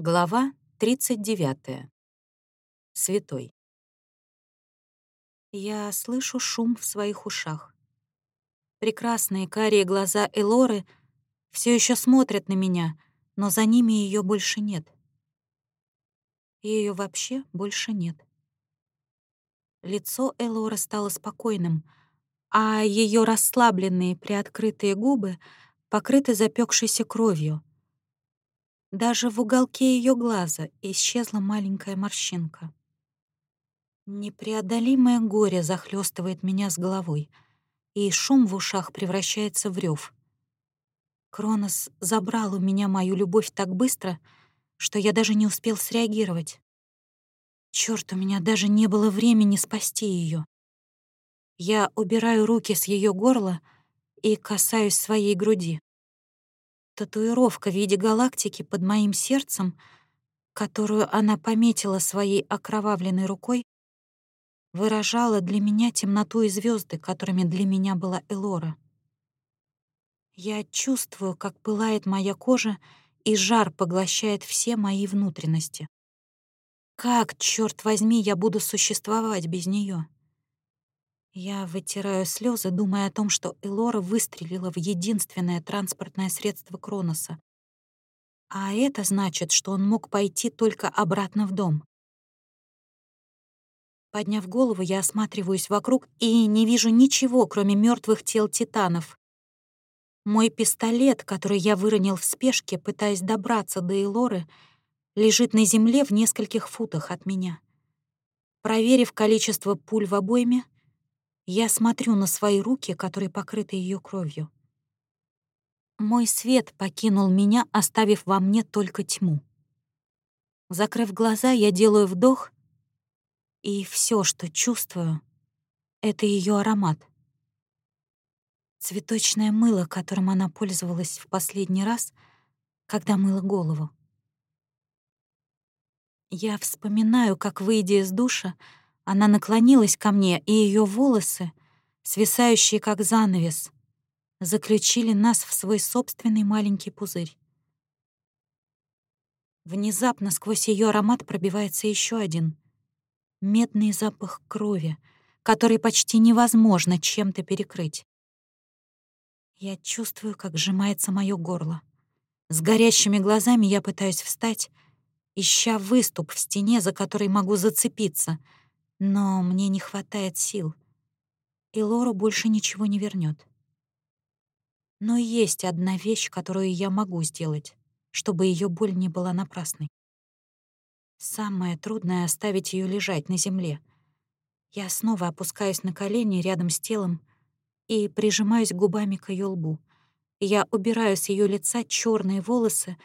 Глава 39. Святой. Я слышу шум в своих ушах. Прекрасные карие глаза Элоры все еще смотрят на меня, но за ними ее больше нет. Ее вообще больше нет. Лицо Элоры стало спокойным, а ее расслабленные приоткрытые губы покрыты запекшейся кровью — даже в уголке ее глаза исчезла маленькая морщинка. Непреодолимое горе захлестывает меня с головой, и шум в ушах превращается в рев. Кронос забрал у меня мою любовь так быстро, что я даже не успел среагировать. Черт, у меня даже не было времени спасти ее. Я убираю руки с ее горла и касаюсь своей груди. Татуировка в виде галактики под моим сердцем, которую она пометила своей окровавленной рукой, выражала для меня темноту и звезды, которыми для меня была Элора. Я чувствую, как пылает моя кожа, и жар поглощает все мои внутренности. Как, черт возьми, я буду существовать без нее? Я вытираю слезы, думая о том, что Элора выстрелила в единственное транспортное средство Кроноса. А это значит, что он мог пойти только обратно в дом. Подняв голову, я осматриваюсь вокруг и не вижу ничего, кроме мертвых тел титанов. Мой пистолет, который я выронил в спешке, пытаясь добраться до Элоры, лежит на земле в нескольких футах от меня. Проверив количество пуль в обойме, я смотрю на свои руки, которые покрыты ее кровью. Мой свет покинул меня, оставив во мне только тьму. Закрыв глаза, я делаю вдох, и все, что чувствую, — это ее аромат. Цветочное мыло, которым она пользовалась в последний раз, когда мыла голову. Я вспоминаю, как, выйдя из душа, она наклонилась ко мне, и ее волосы, свисающие как занавес, заключили нас в свой собственный маленький пузырь. Внезапно сквозь ее аромат пробивается еще один — медный запах крови, который почти невозможно чем-то перекрыть. Я чувствую, как сжимается мое горло. С горящими глазами я пытаюсь встать, ища выступ в стене, за который могу зацепиться — но мне не хватает сил, и Лору больше ничего не вернет. Но есть одна вещь, которую я могу сделать, чтобы ее боль не была напрасной. Самое трудное — оставить ее лежать на земле. Я снова опускаюсь на колени рядом с телом и прижимаюсь губами к ее лбу. Я убираю с ее лица черные волосы,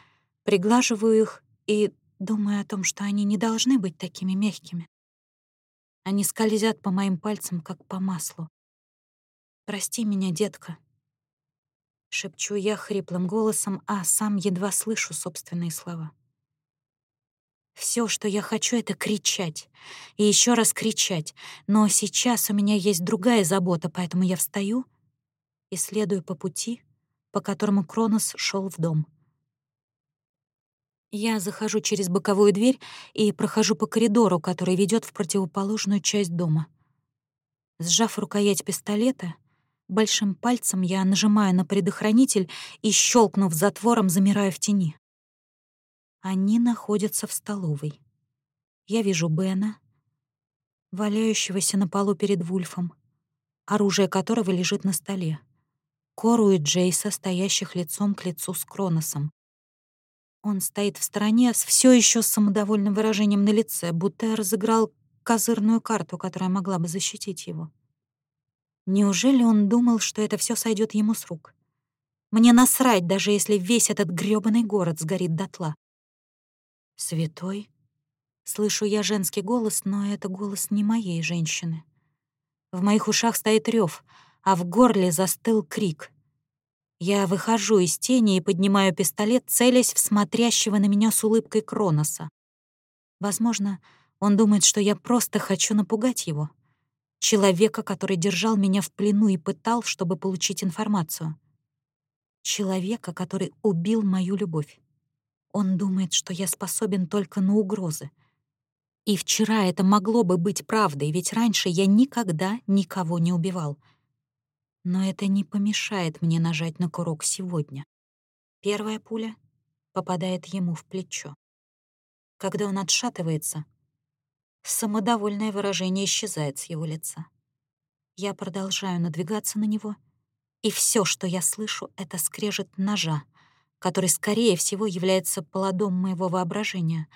приглаживаю их и думаю о том, что они не должны быть такими мягкими. Они скользят по моим пальцам, как по маслу. «Прости меня, детка», — шепчу я хриплым голосом, а сам едва слышу собственные слова. Все, что я хочу, — это кричать. И еще раз кричать. Но сейчас у меня есть другая забота, поэтому я встаю и следую по пути, по которому Кронос шел в дом. Я захожу через боковую дверь и прохожу по коридору, который ведет в противоположную часть дома. Сжав рукоять пистолета, большим пальцем я нажимаю на предохранитель и, щелкнув затвором, замираю в тени. Они находятся в столовой. Я вижу Бена, валяющегося на полу перед Вульфом, оружие которого лежит на столе, Кору и Джейса, стоящих лицом к лицу с Кроносом, он стоит в стороне с все еще самодовольным выражением на лице, будто я разыграл козырную карту, которая могла бы защитить его. Неужели он думал, что это все сойдет ему с рук? Мне насрать, даже если весь этот грёбаный город сгорит дотла. «Святой?» Слышу я женский голос, но это голос не моей женщины. В моих ушах стоит рев, а в горле застыл крик. Я выхожу из тени и поднимаю пистолет, целясь в смотрящего на меня с улыбкой Кроноса. Возможно, он думает, что я просто хочу напугать его. Человека, который держал меня в плену и пытал, чтобы получить информацию. Человека, который убил мою любовь. Он думает, что я способен только на угрозы. И вчера это могло бы быть правдой, ведь раньше я никогда никого не убивал. Но это не помешает мне нажать на курок сегодня. Первая пуля попадает ему в плечо. Когда он отшатывается, самодовольное выражение исчезает с его лица. Я продолжаю надвигаться на него, и все, что я слышу, — это скрежет ножа, который, скорее всего, является плодом моего воображения,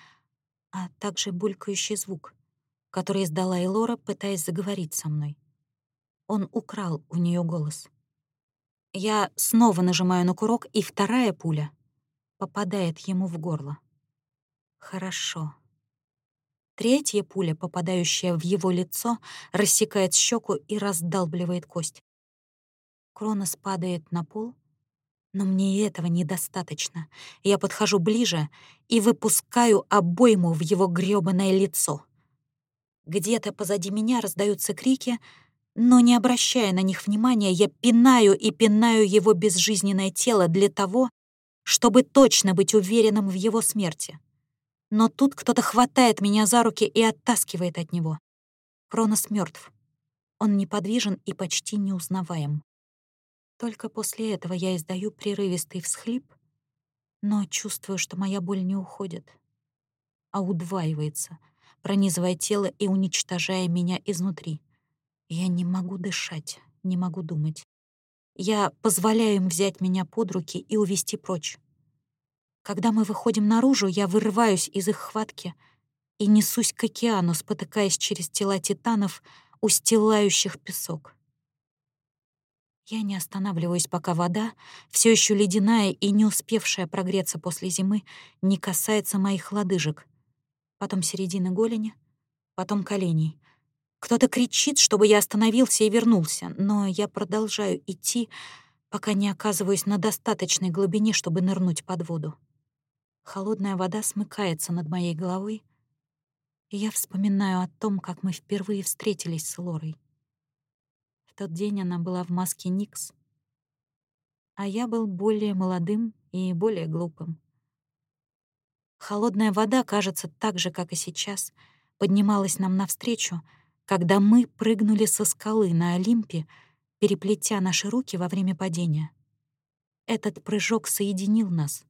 а также булькающий звук, который издала Элора, пытаясь заговорить со мной. Он украл у нее голос. Я снова нажимаю на курок, и вторая пуля попадает ему в горло. Хорошо. Третья пуля, попадающая в его лицо, рассекает щеку и раздалбливает кость. Кронос падает на пол, но мне этого недостаточно. Я подхожу ближе и выпускаю обойму в его грёбаное лицо. Где-то позади меня раздаются крики, но, не обращая на них внимания, я пинаю и пинаю его безжизненное тело для того, чтобы точно быть уверенным в его смерти. Но тут кто-то хватает меня за руки и оттаскивает от него. Кронос мертв. Он неподвижен и почти неузнаваем. Только после этого я издаю прерывистый всхлип, но чувствую, что моя боль не уходит, а удваивается, пронизывая тело и уничтожая меня изнутри. Я не могу дышать, не могу думать. Я позволяю им взять меня под руки и увести прочь. Когда мы выходим наружу, я вырываюсь из их хватки и несусь к океану, спотыкаясь через тела титанов, устилающих песок. Я не останавливаюсь, пока вода, все еще ледяная и не успевшая прогреться после зимы, не касается моих лодыжек. Потом середины голени, потом коленей. Кто-то кричит, чтобы я остановился и вернулся, но я продолжаю идти, пока не оказываюсь на достаточной глубине, чтобы нырнуть под воду. Холодная вода смыкается над моей головой, и я вспоминаю о том, как мы впервые встретились с Лорой тот день она была в маске Никс, а я был более молодым и более глупым. Холодная вода, кажется, так же, как и сейчас, поднималась нам навстречу, когда мы прыгнули со скалы на Олимпе, переплетя наши руки во время падения. Этот прыжок соединил нас.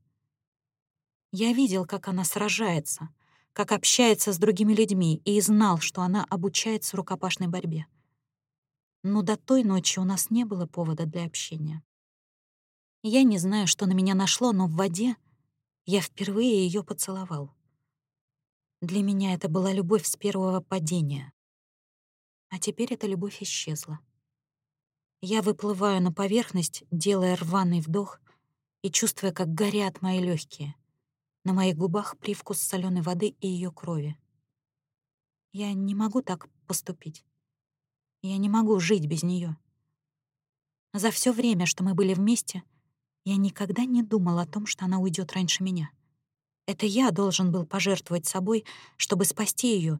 Я видел, как она сражается, как общается с другими людьми, и знал, что она обучается рукопашной борьбе но до той ночи у нас не было повода для общения. Я не знаю, что на меня нашло, но в воде я впервые ее поцеловал. Для меня это была любовь с первого падения. А теперь эта любовь исчезла. Я выплываю на поверхность, делая рваный вдох и чувствуя, как горят мои легкие. На моих губах привкус соленой воды и ее крови. Я не могу так поступить. Я не могу жить без нее. За все время, что мы были вместе, я никогда не думал о том, что она уйдет раньше меня. Это я должен был пожертвовать собой, чтобы спасти ее,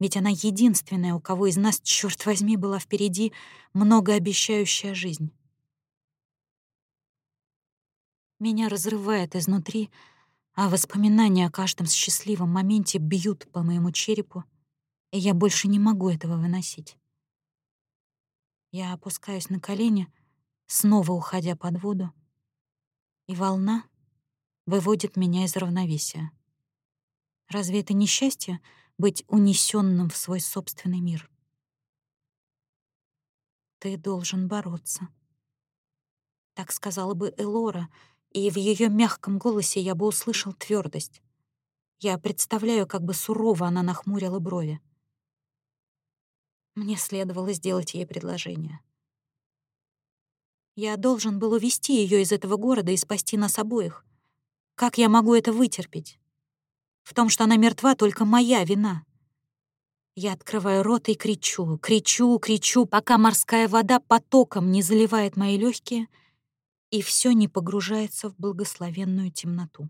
ведь она единственная, у кого из нас, черт возьми, была впереди многообещающая жизнь. Меня разрывает изнутри, а воспоминания о каждом счастливом моменте бьют по моему черепу, и я больше не могу этого выносить. Я опускаюсь на колени, снова уходя под воду, и волна выводит меня из равновесия. Разве это не счастье — быть унесенным в свой собственный мир? Ты должен бороться. Так сказала бы Элора, и в ее мягком голосе я бы услышал твердость. Я представляю, как бы сурово она нахмурила брови. Мне следовало сделать ей предложение. Я должен был увести ее из этого города и спасти нас обоих. Как я могу это вытерпеть? В том, что она мертва, только моя вина. Я открываю рот и кричу, кричу, кричу, пока морская вода потоком не заливает мои легкие, и все не погружается в благословенную темноту.